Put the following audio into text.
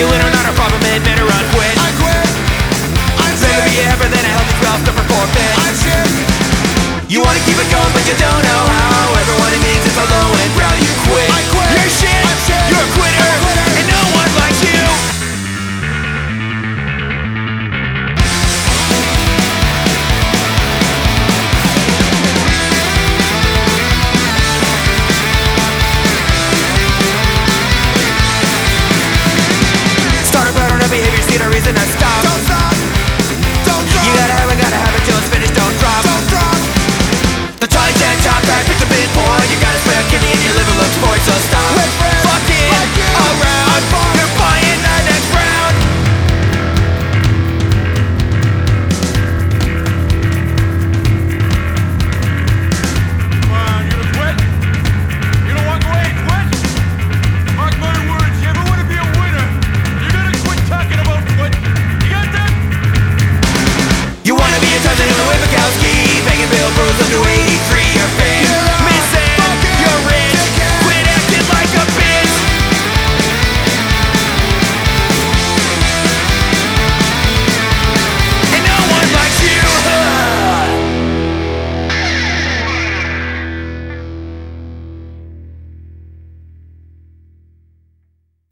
you in are not a problem, it better see a reason I